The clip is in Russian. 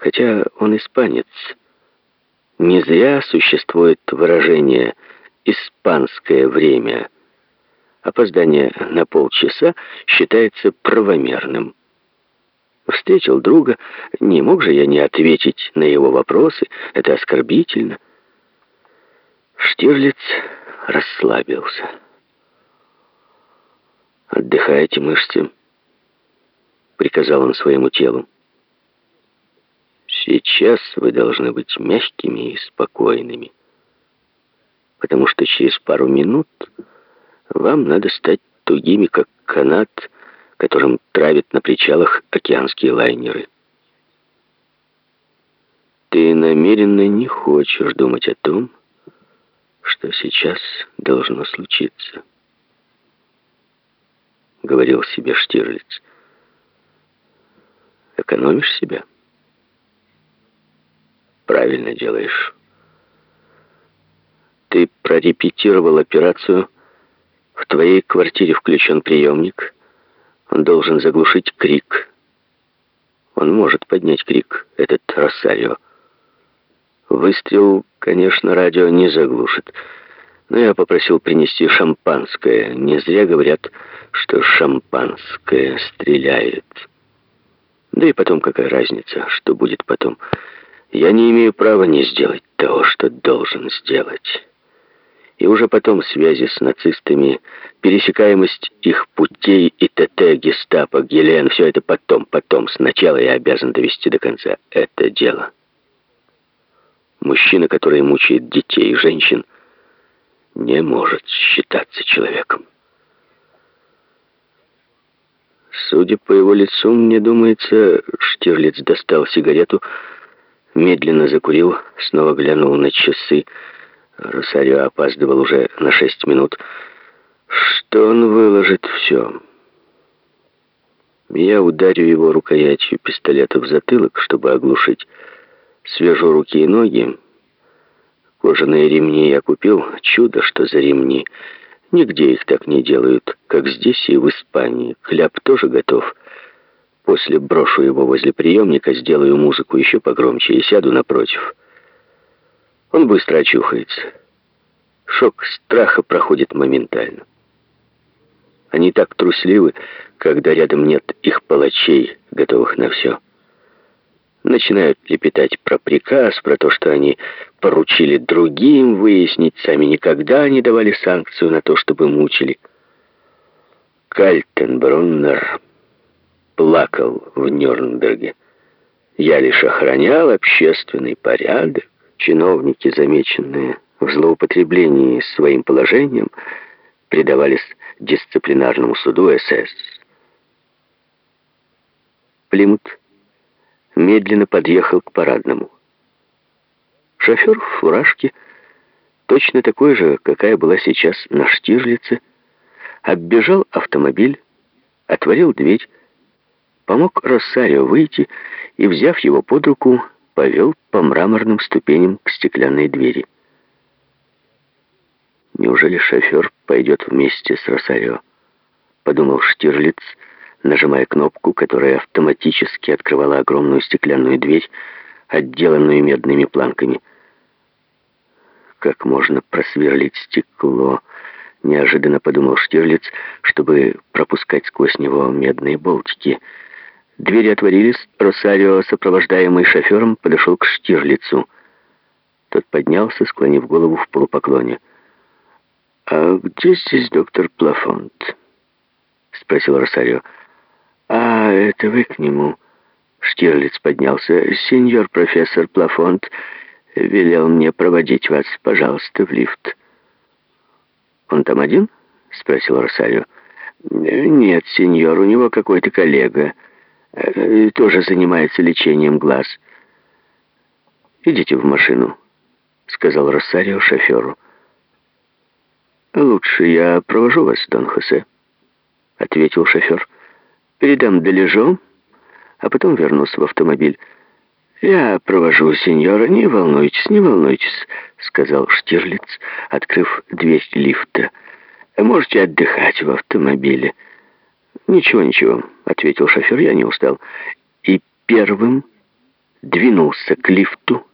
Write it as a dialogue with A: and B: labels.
A: Хотя он испанец. Не зря существует выражение «испанское время». Опоздание на полчаса считается правомерным. Встретил друга, не мог же я не ответить на его вопросы, это оскорбительно. Штирлиц расслабился. «Отдыхайте мышцы», — приказал он своему телу. «Сейчас вы должны быть мягкими и спокойными, потому что через пару минут вам надо стать тугими, как канат, которым травят на причалах океанские лайнеры. Ты намеренно не хочешь думать о том, что сейчас должно случиться. Говорил себе Штирлиц. Экономишь себя? Правильно делаешь. Ты прорепетировал операцию в твоей квартире включен приемник. Он должен заглушить крик. Он может поднять крик, этот Росарио. Выстрел, конечно, радио не заглушит. Но я попросил принести шампанское. Не зря говорят, что шампанское стреляет. Да и потом какая разница, что будет потом. Я не имею права не сделать того, что должен сделать и уже потом связи с нацистами, пересекаемость их путей и ТТ, гестапо, Гелен, все это потом, потом. Сначала я обязан довести до конца это дело. Мужчина, который мучает детей и женщин, не может считаться человеком. Судя по его лицу, мне думается, Штирлиц достал сигарету, медленно закурил, снова глянул на часы, Росарио опаздывал уже на шесть минут. Что он выложит все? Я ударю его рукоятью пистолета в затылок, чтобы оглушить. Свяжу руки и ноги. Кожаные ремни я купил. Чудо, что за ремни. Нигде их так не делают, как здесь и в Испании. Кляп тоже готов. После брошу его возле приемника, сделаю музыку еще погромче и сяду напротив. Он быстро очухается. Шок страха проходит моментально. Они так трусливы, когда рядом нет их палачей, готовых на все. Начинают лепетать про приказ, про то, что они поручили другим выяснить, сами никогда не давали санкцию на то, чтобы мучили. Кальтенбруннер плакал в Нюрнберге. Я лишь охранял общественный порядок. Чиновники, замеченные в злоупотреблении своим положением, предавались дисциплинарному суду СС. Плимут медленно подъехал к парадному. Шофер в фуражке, точно такой же, какая была сейчас на Штирлице, оббежал автомобиль, отворил дверь, помог Росарио выйти и, взяв его под руку, повел по мраморным ступеням к стеклянной двери. Неужели шофер пойдет вместе с Росарио? Подумал Штирлиц, нажимая кнопку, которая автоматически открывала огромную стеклянную дверь, отделанную медными планками. Как можно просверлить стекло? Неожиданно подумал Штирлиц, чтобы пропускать сквозь него медные болтики — Двери отворились, Росарио, сопровождаемый шофером, подошел к Штирлицу. Тот поднялся, склонив голову в полупоклоне. «А где здесь доктор Плафонт?» — спросил Росарио. «А, это вы к нему?» Штирлиц поднялся. «Сеньор профессор Плафонт велел мне проводить вас, пожалуйста, в лифт». «Он там один?» — спросил Росарио. «Нет, сеньор, у него какой-то коллега». Э, тоже занимается лечением глаз. «Идите в машину», — сказал Росарио шоферу. «Лучше я провожу вас, Дон Хосе», — ответил шофер. «Передам Дележо, а потом вернусь в автомобиль». «Я провожу сеньора, не волнуйтесь, не волнуйтесь», — сказал Штирлиц, открыв дверь лифта. «Можете отдыхать в автомобиле». «Ничего, ничего», — ответил шофер, — «я не устал». И первым двинулся к лифту,